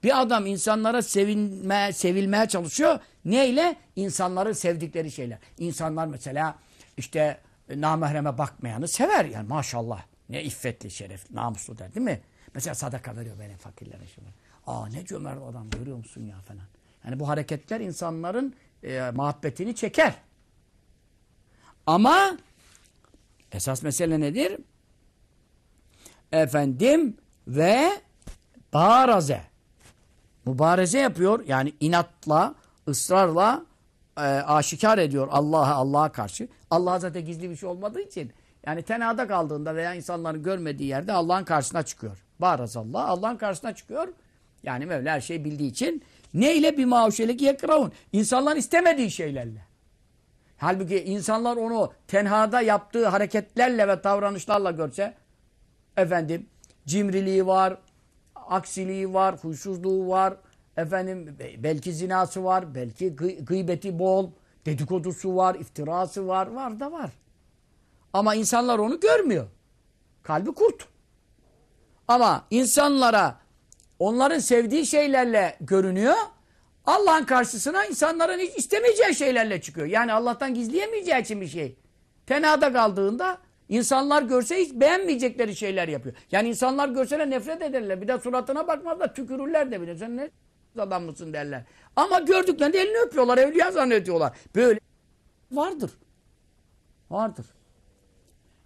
Bir adam insanlara sevinme, sevilmeye çalışıyor. Neyle? İnsanları sevdikleri şeyler. İnsanlar mesela işte namahreme bakmayanı sever yani maşallah. Ne iffetli, şerefli, namuslu der değil mi? Mesela sadaka veriyor benim fakirlere şimdi. Aa ne cömert adam görüyor musun ya falan. Yani bu hareketler insanların e, muhabbetini çeker. Ama esas mesele nedir? Efendim ve baraze. Mübareze yapıyor. Yani inatla, ısrarla e, aşikar ediyor Allah'a Allah'a karşı. Allah zaten gizli bir şey olmadığı için yani tenada kaldığında veya insanların görmediği yerde Allah'ın karşısına çıkıyor. Barazallah Allah'ın karşısına çıkıyor. Yani Mevla her şeyi bildiği için neyle bir mavşelik yekraun. İnsanların istemediği şeylerle. Halbuki insanlar onu tenhada yaptığı hareketlerle ve davranışlarla görse efendim cimriliği var, aksiliği var, huysuzluğu var, efendim belki zinası var, belki gı gıybeti bol, dedikodusu var, iftirası var, var da var. Ama insanlar onu görmüyor. Kalbi kurt. Ama insanlara onların sevdiği şeylerle görünüyor. Allah'ın karşısına insanların hiç istemeyeceği şeylerle çıkıyor. Yani Allah'tan gizleyemeyeceği için bir şey. Tenada kaldığında insanlar görse hiç beğenmeyecekleri şeyler yapıyor. Yani insanlar görseler nefret ederler. Bir de suratına bakmazlar tükürürler de bile. Sen ne adam mısın derler. Ama gördüklerinde elini öpüyorlar. Evliya zannediyorlar. Böyle vardır. Vardır.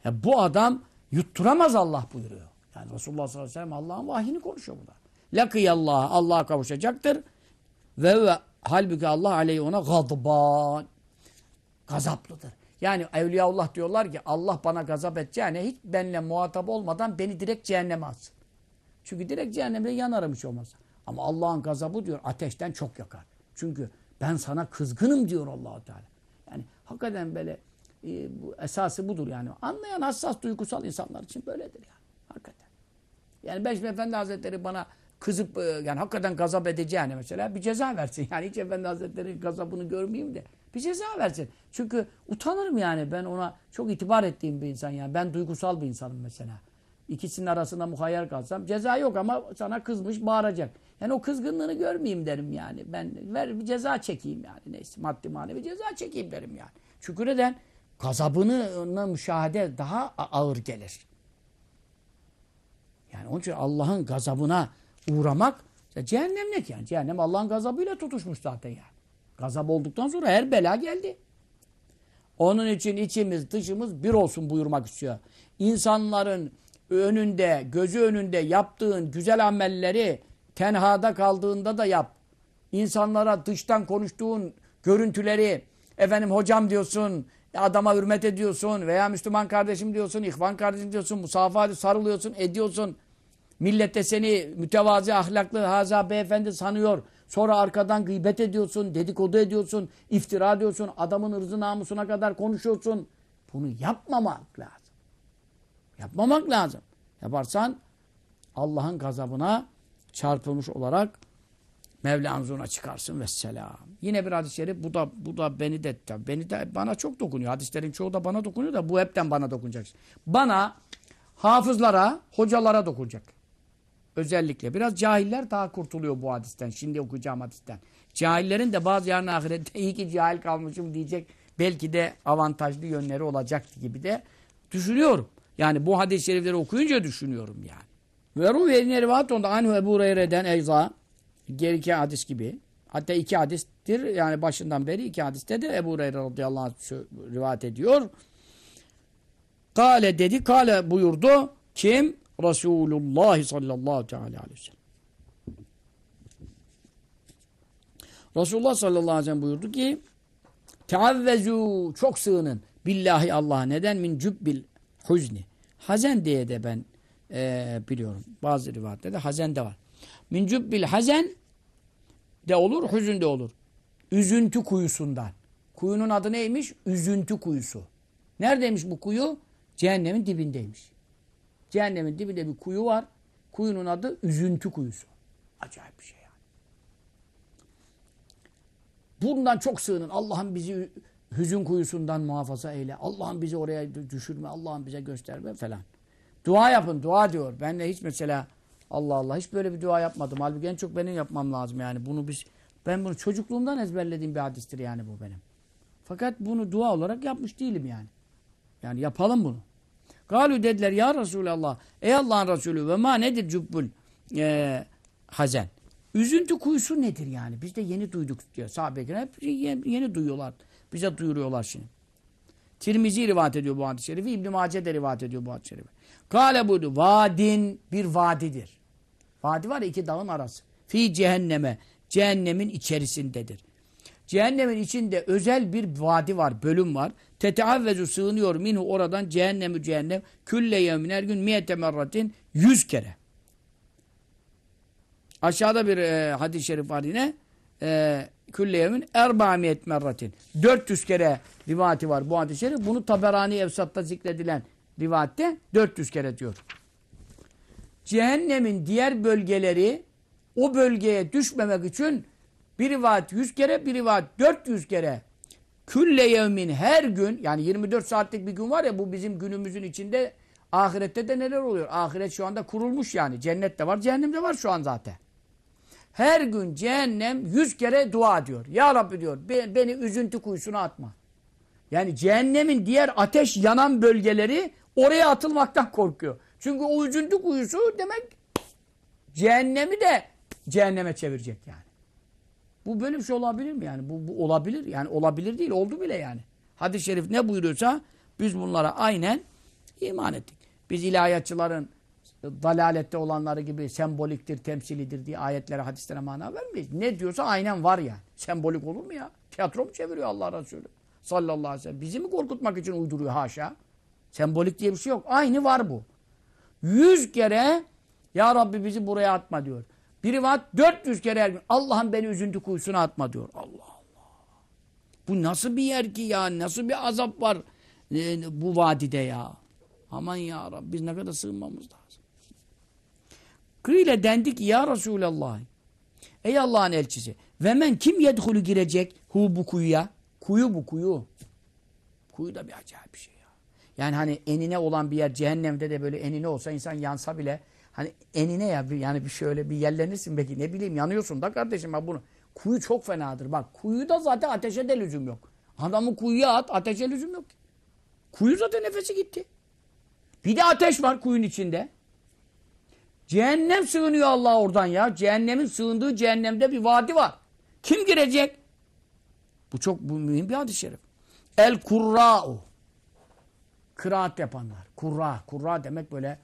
Ya bu adam yutturamaz Allah buyuruyor. Yani Resulullah sallallahu aleyhi ve sellem Allah'ın vahyini konuşuyor burada. Lakiyallah Allah'a kavuşacaktır. Ve, ve halbuki Allah aleyhi ona gadban. Gazaplıdır. Yani Evliyaullah diyorlar ki Allah bana gazap edeceğine hiç benimle muhatap olmadan beni direkt cehenneme atsın. Çünkü direkt cehennemde yanarım hiç olmazsa. Ama Allah'ın gazabı diyor ateşten çok yakar. Çünkü ben sana kızgınım diyor allah Teala. Yani hakikaten böyle e, bu esası budur yani. Anlayan hassas duygusal insanlar için böyledir yani. Hakikaten. Yani Beşmi Efendi Hazretleri bana kızıp e, yani hakikaten gazap edeceğine mesela bir ceza versin. Yani hiç Efendi Hazretleri gazabını görmeyeyim de bir ceza versin. Çünkü utanırım yani ben ona çok itibar ettiğim bir insan yani. Ben duygusal bir insanım mesela. İkisinin arasında muhayyer kalsam ceza yok ama sana kızmış bağıracak. Yani o kızgınlığını görmeyeyim derim yani. Ben ver bir ceza çekeyim yani neyse maddi manevi ceza çekeyim derim yani. Çünkü neden? Gazabını müşahede daha ağır gelir. Yani onun için Allah'ın gazabına uğramak cehennemlik yani. Cehennem Allah'ın gazabıyla tutuşmuş zaten yani. Gazap olduktan sonra her bela geldi. Onun için içimiz dışımız bir olsun buyurmak istiyor. İnsanların önünde, gözü önünde yaptığın güzel amelleri tenhada kaldığında da yap. İnsanlara dıştan konuştuğun görüntüleri efendim hocam diyorsun, adama hürmet ediyorsun veya Müslüman kardeşim diyorsun, ihvan kardeşim diyorsun, musafaha sarılıyorsun, ediyorsun. Millet de seni mütevazi, ahlaklı, haza beyefendi sanıyor. Sonra arkadan gıybet ediyorsun, dedikodu ediyorsun, iftira ediyorsun, adamın ırzı namusuna kadar konuşuyorsun. Bunu yapmamak lazım. Yapmamak lazım. Yaparsan Allah'ın gazabına çarpılmış olarak Mevla'nın huzuruna çıkarsın ve selam. Yine bir hadis-i bu da bu da beni de beni de bana çok dokunuyor. Hadislerin çoğu da bana dokunuyor da bu hepten bana dokunacak. Bana hafızlara, hocalara dokunacak. Özellikle biraz cahiller daha kurtuluyor bu hadisten. Şimdi okuyacağım hadisten. Cahillerin de bazı yarın ahirette iyi ki cahil kalmışım diyecek belki de avantajlı yönleri olacak gibi de düşünüyorum. Yani bu hadis-i şerifleri okuyunca düşünüyorum yani. Ve ruhiyetine rivat onda anhu Ebu Hureyre'den Eyza geriki hadis gibi. Hatta iki hadistir. Yani başından beri iki hadiste de Ebu Hureyre radıyallahu anh rivayet ediyor. Kale dedi. Kale buyurdu. Kim? Resulullah sallallahu aleyhi ve sellem. Resulullah sallallahu aleyhi ve sellem buyurdu ki Teavvezu çok sığının billahi Allah'a neden min cübbil huzni. Hazen diye de ben e, biliyorum. Bazı rivayetlerde hazen de var. Min cübbil hazen de olur, hüzün de olur. Üzüntü kuyusundan. Kuyunun adı neymiş? Üzüntü kuyusu. Neredeymiş bu kuyu? Cehennemin dibindeymiş. Cehennemin dibinde bir kuyu var. Kuyunun adı üzüntü kuyusu. Acayip bir şey yani. Bundan çok sığının. Allah'ım bizi hüzün kuyusundan muhafaza eyle. Allah'ım bizi oraya düşürme. Allah'ım bize gösterme falan. Dua yapın. Dua diyor. Ben de hiç mesela Allah Allah hiç böyle bir dua yapmadım. Halbuki en çok benim yapmam lazım yani. Bunu biz ben bunu çocukluğumdan ezberlediğim bir hadistir yani bu benim. Fakat bunu dua olarak yapmış değilim yani. Yani yapalım bunu. Galu dediler ya Resulallah. Ey Allah'ın Resulü ve ma nedir cübbül e, hazen? Üzüntü kuyusu nedir yani? Biz de yeni duyduk diyor. Sahabe hep yeni, yeni duyuyorlar. Bize duyuruyorlar şimdi. Tirmizi rivayet ediyor bu hadis-i şerifi. İbn-i Mace de rivayet ediyor bu hadis-i şerifi. Kale buydu. Vadin bir vadidir. Vadi var ya iki dağın arası. Fi cehenneme. Cehennemin içerisindedir. Cehennemin içinde özel bir vadi var, bölüm var. Teteavvezu sığınıyor minhu oradan cehennemi cehennem külle yevmin her gün miyete merratin yüz kere. Aşağıda bir e, hadis-i şerif var yine. E, külle yevmin erba'miyet merratin. 400 kere rivati var bu hadis-i şerif. Bunu Taberani Evsat'ta zikredilen rivatte 400 kere diyor. Cehennemin diğer bölgeleri o bölgeye düşmemek için bir rivayet 100 kere, bir rivayet 400 kere külle yevmin her gün yani 24 saatlik bir gün var ya bu bizim günümüzün içinde ahirette de neler oluyor? Ahiret şu anda kurulmuş yani. Cennette var, cehennemde var şu an zaten. Her gün cehennem 100 kere dua diyor. Ya Rabbi diyor beni üzüntü kuyusuna atma. Yani cehennemin diğer ateş yanan bölgeleri oraya atılmaktan korkuyor. Çünkü o üzüntü kuyusu demek cehennemi de cehenneme çevirecek yani. Bu böyle bir şey olabilir mi yani? Bu, bu olabilir. Yani olabilir değil. Oldu bile yani. Hadis-i şerif ne buyuruyorsa biz bunlara aynen iman ettik. Biz ilahiyatçıların dalalette olanları gibi semboliktir, temsilidir diye ayetlere, hadislere mana vermeyiz. Ne diyorsa aynen var yani. Sembolik olur mu ya? Tiyatro mu çeviriyor Allah Resulü? Sallallahu aleyhi ve sellem. Bizi mi korkutmak için uyduruyor haşa? Sembolik diye bir şey yok. Aynı var bu. Yüz kere Ya Rabbi bizi buraya atma diyor. Bir rivayet 400 kere her gün Allah'ım beni üzüntü kuyusuna atma diyor. Allah Allah. Bu nasıl bir yer ki ya? Nasıl bir azap var e, bu vadide ya? Aman ya Rabbi biz ne kadar sığınmamız lazım. Kıyla dendik ya Resulallah. Ey Allah'ın elçisi. Ve men kim yedhulü girecek hu bu kuyuya? Kuyu bu kuyu. Kuyu da bir acayip bir şey. Yani hani enine olan bir yer cehennemde de böyle enine olsa insan yansa bile Hani enine ya yani bir şöyle bir yerlenirsin belki ne bileyim yanıyorsun da kardeşim bak bunu. Kuyu çok fenadır bak. kuyu da zaten ateşe de lüzum yok. Adamı kuyuya at ateşe lüzum yok. Kuyu zaten nefesi gitti. Bir de ateş var kuyunun içinde. Cehennem sığınıyor Allah oradan ya. Cehennemin sığındığı cehennemde bir vadi var. Kim girecek? Bu çok bu mühim bir hadis-i şerif. El kurra'u. Kıraat yapanlar. Kurra. Kurra demek böyle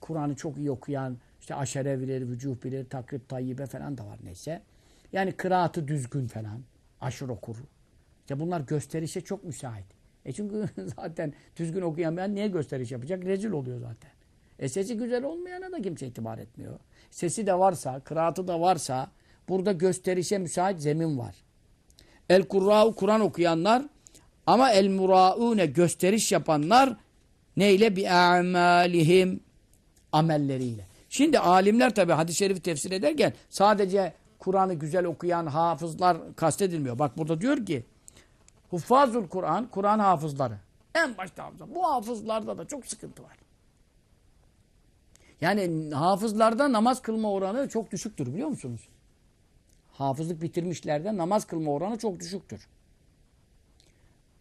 Kur'an'ı çok iyi okuyan, işte aşere bilir, vücuh bilir, takrib, tayyibe falan da var neyse. Yani kıraatı düzgün falan. Aşır okur. İşte bunlar gösterişe çok müsait. E çünkü zaten düzgün okuyamayan niye gösteriş yapacak? Rezil oluyor zaten. E sesi güzel olmayana da kimse itibar etmiyor. Sesi de varsa, kıraatı da varsa burada gösterişe müsait zemin var. El Kurra'u Kur'an okuyanlar ama el muraune gösteriş yapanlar neyle bi amalihim amelleriyle. Şimdi alimler tabi hadis-i şerifi tefsir ederken sadece Kur'an'ı güzel okuyan hafızlar kastedilmiyor. Bak burada diyor ki Huffazul Kur'an, Kur'an hafızları. En başta hafızlar. Bu hafızlarda da çok sıkıntı var. Yani hafızlarda namaz kılma oranı çok düşüktür biliyor musunuz? Hafızlık bitirmişlerde namaz kılma oranı çok düşüktür.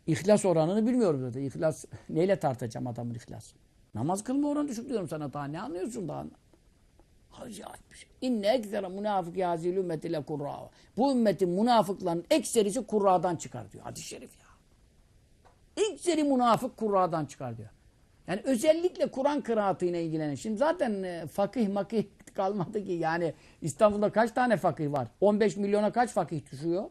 İhlas oranını bilmiyorum zaten. İhlas neyle tartacağım adamın ihlasını? Namaz kılma oranı düşük diyorum sana daha. Ne anlıyorsun daha? Acayip bir şey. İnne ekzere münafık yazil ümmeti le kurra. Bu ümmetin münafıkların ekserisi kurradan çıkar diyor. Hadis-i şerif ya. Ekseri münafık kurradan çıkar diyor. Yani özellikle Kur'an kıraatıyla ilgilenen. Şimdi zaten e, fakih makih kalmadı ki. Yani İstanbul'da kaç tane fakih var? 15 milyona kaç fakih düşüyor?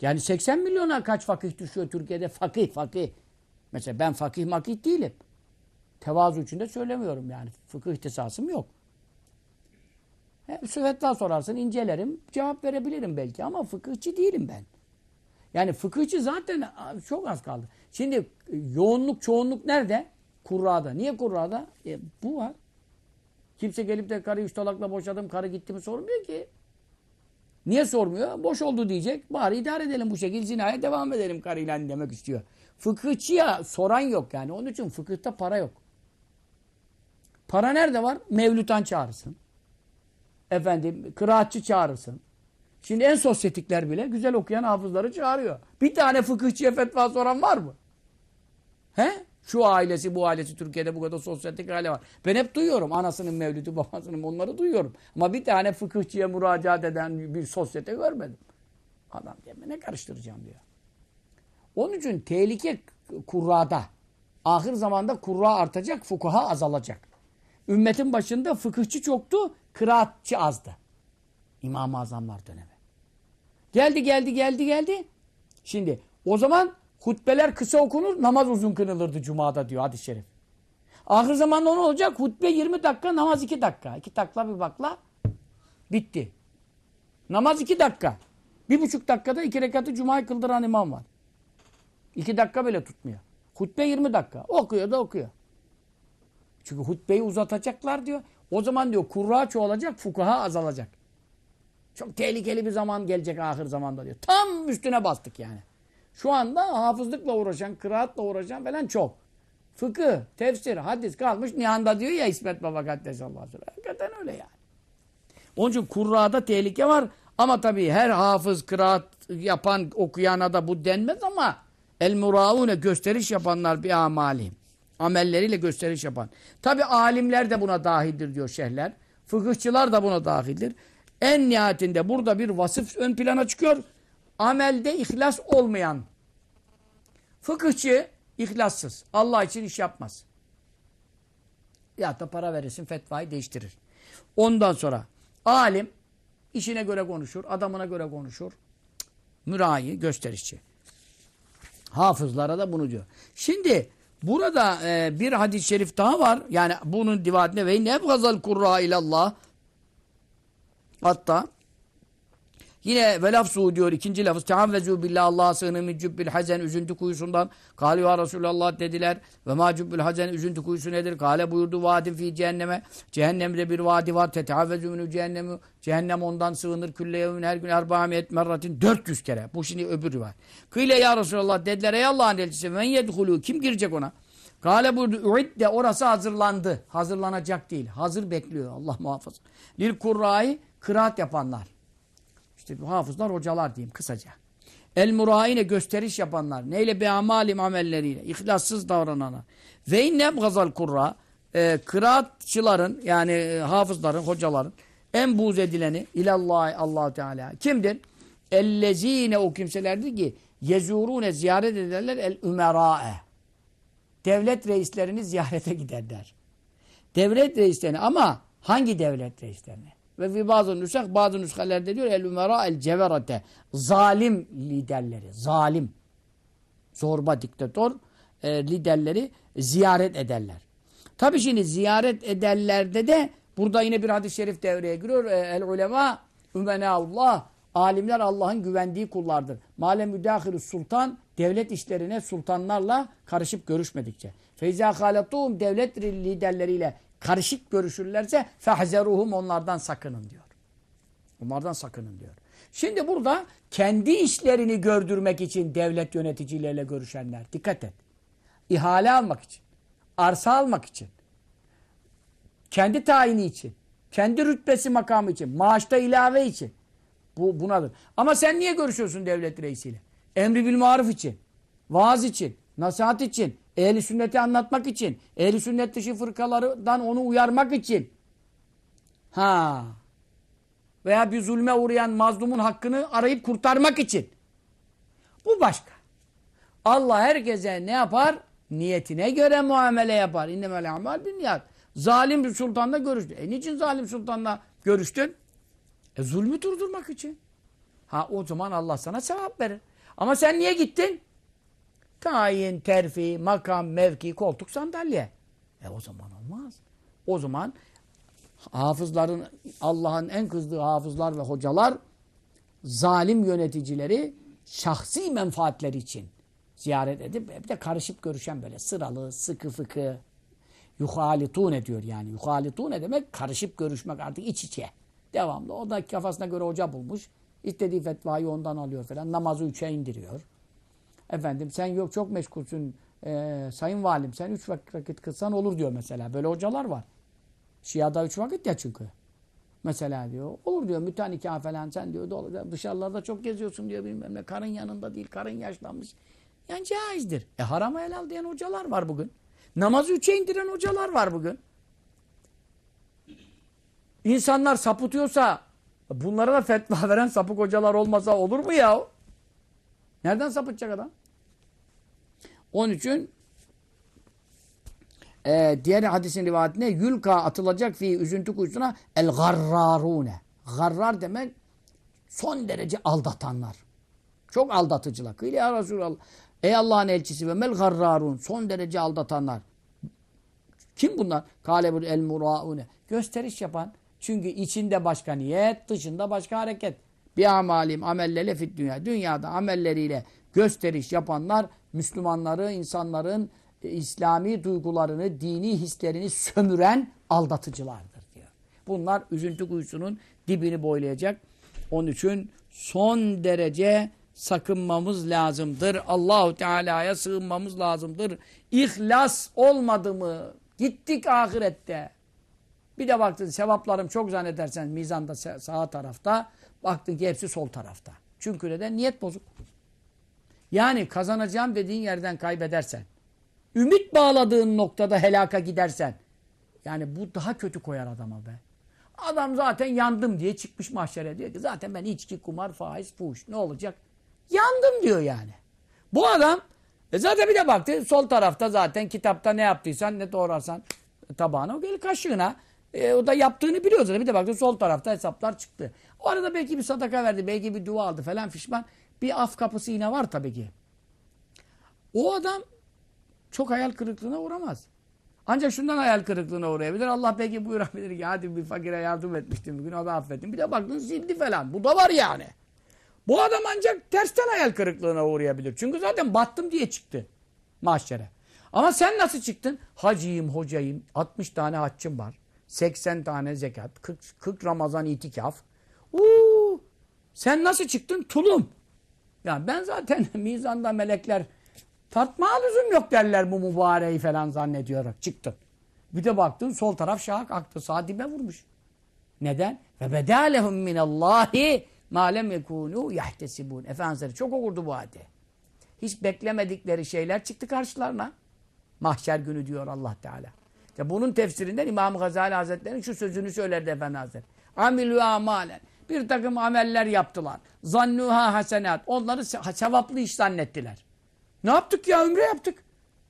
Yani 80 milyona kaç fakih düşüyor Türkiye'de? Fakih fakih. Mesela ben fakih makih değilim. Tevazu içinde söylemiyorum yani. Fıkıh ihtisasım yok. Hep süvetla sorarsın, incelerim, cevap verebilirim belki ama fıkıhçı değilim ben. Yani fıkıhçı zaten çok az kaldı. Şimdi yoğunluk, çoğunluk nerede? Kurra'da. Niye kurra'da? E, bu var. Kimse gelip de karı üç talakla boşadım, karı gitti mi sormuyor ki. Niye sormuyor? Boş oldu diyecek. Bari idare edelim bu şekilde zinaya devam edelim karıyla demek istiyor. Fıkıhçıya soran yok yani. Onun için fıkıhta para yok. Para nerede var? Mevlütan çağırırsın. Efendim kıraatçı çağırırsın. Şimdi en sosyetikler bile güzel okuyan hafızları çağırıyor. Bir tane fıkıhçıya fetva soran var mı? He? Şu ailesi bu ailesi Türkiye'de bu kadar sosyetik aile var. Ben hep duyuyorum anasının mevlütü babasının onları duyuyorum. Ama bir tane fıkıhçıya müracaat eden bir sosyete görmedim. Adam diye ne karıştıracağım diyor. Onun için tehlike kurrada. Ahir zamanda kurra artacak, fukuha azalacak. Ümmetin başında fıkıhçı çoktu, kıraatçı azdı. İmam-ı Azamlar dönemi. Geldi geldi geldi geldi. Şimdi o zaman hutbeler kısa okunur, namaz uzun kınılırdı Cuma'da diyor hadis-i şerif. Ahir zamanda ne olacak? Hutbe 20 dakika, namaz 2 dakika. 2 takla bir bakla bitti. Namaz 2 dakika. Bir buçuk dakikada iki rekatı Cuma'yı kıldıran imam var. 2 dakika bile tutmuyor. Hutbe 20 dakika. Okuyor da okuyor. Çünkü hutbeyi uzatacaklar diyor. O zaman diyor kurra çoğalacak, fukaha azalacak. Çok tehlikeli bir zaman gelecek ahir zamanda diyor. Tam üstüne bastık yani. Şu anda hafızlıkla uğraşan, kıraatla uğraşan falan çok. Fıkıh, tefsir, hadis kalmış. Nihan'da diyor ya İsmet Baba Kaddesallahu aleyhi. Hakikaten öyle yani. Onun için kurrada tehlike var. Ama tabii her hafız, kıraat yapan, okuyana da bu denmez ama el muraune gösteriş yapanlar bir amalihim. Amelleriyle gösteriş yapan. Tabii alimler de buna dahildir diyor şeyhler. Fıkıhçılar da buna dahildir. En nihayetinde burada bir vasıf ön plana çıkıyor. Amelde ihlas olmayan fıkıhçı ihlassız. Allah için iş yapmaz. Ya da para verirsin fetvayı değiştirir. Ondan sonra alim işine göre konuşur, adamına göre konuşur. Mürayi, gösterişçi. Hafızlara da bunu diyor. Şimdi burada e, bir hadis-i şerif daha var. Yani bunun divadinde ve ne gazal kurra ilallah Hatta yine velafsu diyor ikinci lafız teavvezu billah Allah'a sığının min cübbil hazen üzüntü kuyusundan. Kâli ya Resulallah dediler. Ve ma cübbil hazen üzüntü kuyusu nedir? Kâle buyurdu vadin fi cehenneme. Cehennemde bir vadi var. Teteavvezu minü cehennemi. Cehennem ondan sığınır. Külle yevmin her gün erbâmiyet merratin 400 kere. Bu şimdi öbürü var. Kıyle ya Resulallah dediler. Ey Allah'ın elçisi men yedhulû. Kim girecek ona? Kale buyurdu. Uidde orası hazırlandı. Hazırlanacak değil. Hazır bekliyor. Allah muhafaza. Lil kurra'yı kıraat yapanlar. İşte hafızlar hocalar diyeyim kısaca. El muraine gösteriş yapanlar. Neyle be amalim amelleriyle. İhlassız davrananlar. Ve innem gazal kurra. E, kıraatçıların yani e, hafızların, hocaların en buğz edileni ilallah allah Teala. Kimdir? Ellezine o kimselerdir ki yezurune ziyaret ederler el ümera'e. Devlet reislerini ziyarete giderler. Devlet reislerini ama hangi devlet reislerini? Ve fi bazı nüshak bazı nüshelerde diyor el umera el ceverate zalim liderleri zalim zorba diktatör e, liderleri ziyaret ederler. Tabi şimdi ziyaret ederlerde de burada yine bir hadis-i şerif devreye giriyor. E, el ulema ümenaullah alimler Allah'ın güvendiği kullardır. Male müdahilü sultan devlet işlerine sultanlarla karışıp görüşmedikçe. Feyza halatum devlet liderleriyle karışık görüşürlerse fehzeruhum onlardan sakının diyor. Onlardan sakının diyor. Şimdi burada kendi işlerini gördürmek için devlet yöneticileriyle görüşenler. Dikkat et. İhale almak için. Arsa almak için. Kendi tayini için. Kendi rütbesi makamı için. Maaşta ilave için. Bu bunadır. Ama sen niye görüşüyorsun devlet reisiyle? Emri bil maruf için. Vaaz için. Nasihat için. Ehli sünneti anlatmak için, ehli sünnet dışı fırkalardan onu uyarmak için. Ha. Veya bir zulme uğrayan mazlumun hakkını arayıp kurtarmak için. Bu başka. Allah herkese ne yapar? Niyetine göre muamele yapar. İnnemel amal bin niyat. Zalim bir sultanla görüştü. E niçin zalim sultanla görüştün? E zulmü durdurmak için. Ha o zaman Allah sana sevap verir. Ama sen niye gittin? Tayin, terfi, makam, mevki, koltuk, sandalye. E o zaman olmaz. O zaman hafızların, Allah'ın en kızdığı hafızlar ve hocalar zalim yöneticileri şahsi menfaatleri için ziyaret edip bir de karışıp görüşen böyle sıralı, sıkı fıkı yuhalitune diyor yani. Yuhalitune demek karışıp görüşmek artık iç içe. Devamlı. O da kafasına göre hoca bulmuş. İstediği fetvayı ondan alıyor falan. Namazı üçe indiriyor. Efendim sen yok çok meşgulsün e, sayın valim sen üç vakit kılsan olur diyor mesela. Böyle hocalar var. Şia'da üç vakit ya çünkü. Mesela diyor olur diyor mütenikah falan sen diyor da dışarılarda çok geziyorsun diyor bilmem ne. Karın yanında değil karın yaşlanmış. Yani caizdir. E harama helal diyen hocalar var bugün. Namazı üçe indiren hocalar var bugün. İnsanlar sapıtıyorsa bunlara da fetva veren sapık hocalar olmasa olur mu ya? Nereden sapıtacak adam? Onun için e, diğer hadisin rivayetinde yülka atılacak fi üzüntü kuyusuna el garrarune. Garrar demek Son derece aldatanlar. Çok aldatıcılar. Kıyla ya Resulallah. Ey Allah'ın elçisi ve mel garrarun. Son derece aldatanlar. Kim bunlar? Kalebul el muraune. Gösteriş yapan. Çünkü içinde başka niyet, dışında başka hareket. Bir amalim amellele fit dünya. Dünyada amelleriyle gösteriş yapanlar Müslümanları, insanların e, İslami duygularını, dini hislerini sömüren aldatıcılardır diyor. Bunlar üzüntü kuyusunun dibini boylayacak. Onun için son derece sakınmamız lazımdır. Allahu Teala'ya sığınmamız lazımdır. İhlas olmadı mı? Gittik ahirette. Bir de baktın sevaplarım çok zannedersen mizanda sağ tarafta. Baktın ki hepsi sol tarafta. Çünkü neden? Niyet bozuk. Yani kazanacağım dediğin yerden kaybedersen, ümit bağladığın noktada helaka gidersen, yani bu daha kötü koyar adama be. Adam zaten yandım diye çıkmış mahşere diyor ki zaten ben içki, kumar, faiz, fuhuş ne olacak? Yandım diyor yani. Bu adam e zaten bir de baktı sol tarafta zaten kitapta ne yaptıysan ne doğrarsan tabağına o gelir kaşığına. E, o da yaptığını biliyor zaten. Bir de baktı sol tarafta hesaplar çıktı. O arada belki bir sadaka verdi, belki bir dua aldı falan fişman. Bir af kapısı yine var tabii ki. O adam çok hayal kırıklığına uğramaz. Ancak şundan hayal kırıklığına uğrayabilir. Allah belki buyurabilir ki hadi bir fakire yardım etmiştim bugün o da affettim. Bir de baktın sildi falan. Bu da var yani. Bu adam ancak tersten hayal kırıklığına uğrayabilir. Çünkü zaten battım diye çıktı mahşere. Ama sen nasıl çıktın? Hacıyım, hocayım, 60 tane haccım var. 80 tane zekat, 40, 40 Ramazan itikaf. Uuu, sen nasıl çıktın? Tulum. Yani ben zaten mizanda melekler tartma lüzum yok derler bu mübareği falan zannediyorlar. Çıktın. Bir de baktın sol taraf şahak aktı. Sağ dibe vurmuş. Neden? Ve bedâlehum minallahi ma lem yekûnû yahtesibûn. Efendimiz çok okurdu bu ayeti. Hiç beklemedikleri şeyler çıktı karşılarına. Mahşer günü diyor Allah Teala. İşte bunun tefsirinden İmam Gazali Hazretleri'nin şu sözünü söylerdi Efendi Hazretleri. Amilü amalen. Bir takım ameller yaptılar. Zannuha hasenat. Onları sevaplı iş zannettiler. Ne yaptık ya? Ömre yaptık.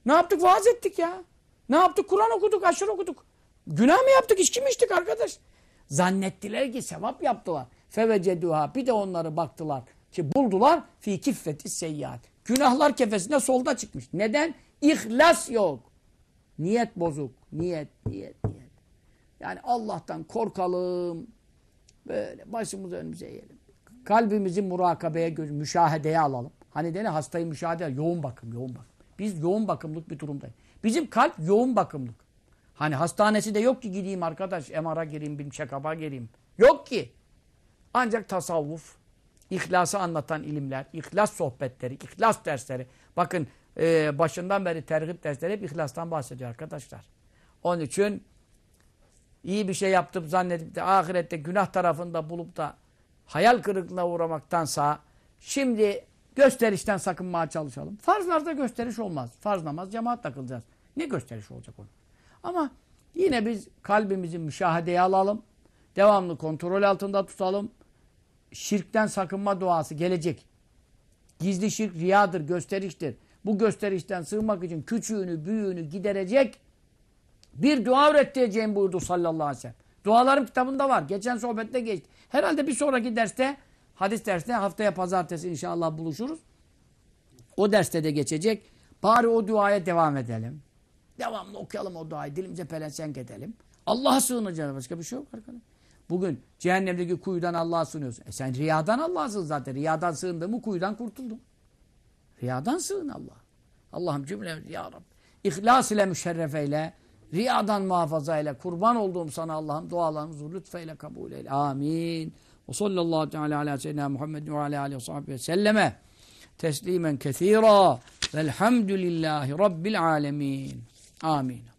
Ne yaptık? Vaaz ettik ya. Ne yaptık? Kur'an okuduk, aşırı okuduk. Günah mı yaptık? İçki mi içtik arkadaş? Zannettiler ki sevap yaptılar. Feveceduha. Bir de onları baktılar ki buldular fi kiffeti seyyiat. Günahlar kefesinde solda çıkmış. Neden? İhlas yok. Niyet bozuk. Niyet, niyet, niyet. Yani Allah'tan korkalım. Böyle başımızı önümüze eğelim. Kalbimizi murakabeye, müşahedeye alalım. Hani dene hastayı müşahede, yoğun bakım, yoğun bakım. Biz yoğun bakımlık bir durumdayız. Bizim kalp yoğun bakımlık. Hani hastanesi de yok ki gideyim arkadaş, MR'a gireyim, bir check-up'a gireyim. Yok ki. Ancak tasavvuf, ihlası anlatan ilimler, ihlas sohbetleri, ihlas dersleri. Bakın e, başından beri tergip dersleri hep ihlastan bahsediyor arkadaşlar. Onun için iyi bir şey yaptım zannedip de ahirette günah tarafında bulup da hayal kırıklığına uğramaktansa şimdi gösterişten sakınmaya çalışalım. Farzlarda gösteriş olmaz. Farz namaz cemaat takılacağız. Ne gösteriş olacak onu? Ama yine biz kalbimizi müşahedeye alalım. Devamlı kontrol altında tutalım. Şirkten sakınma duası gelecek. Gizli şirk riyadır, gösteriştir. Bu gösterişten sığmak için küçüğünü, büyüğünü giderecek bir dua öğreteceğim buyurdu sallallahu aleyhi ve sellem. Dualarım kitabında var. Geçen sohbette geçti. Herhalde bir sonraki derste, hadis derste haftaya pazartesi inşallah buluşuruz. O derste de geçecek. Bari o duaya devam edelim. Devamlı okuyalım o duayı. Dilimize pelensenk edelim. Allah'a sığınacağız. Başka bir şey yok arkadaş. Bugün cehennemdeki kuyudan Allah'a sığınıyorsun. E sen riyadan Allah'a sığın zaten. Riyadan sığındın mı kuyudan kurtuldun. Riyadan sığın Allah. Allah'ım cümlemiz ya Rabbi. İhlas ile müşerref eyle. Riyadan muhafaza eyle. Kurban olduğum sana Allah'ım dualarımızı lütfeyle kabul eyle. Amin. Ve sallallahu teala ala seyyidina Muhammed ve ala aleyhi ve sahibi selleme teslimen kethira velhamdülillahi rabbil alemin. Amin.